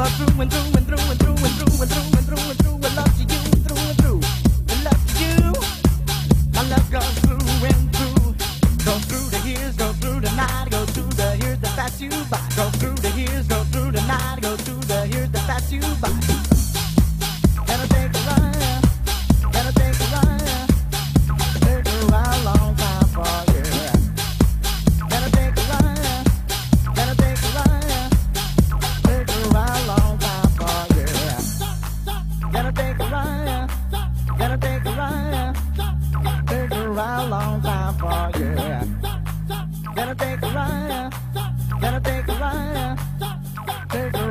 lover through and through and through and through and through and through and through and through. I you through and through. I love you. My love goes through and through. Go through the years, go through the night, go through the years that pass you by. Go through the years, go through the night, go through the years that pass you by.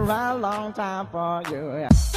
A long time for you.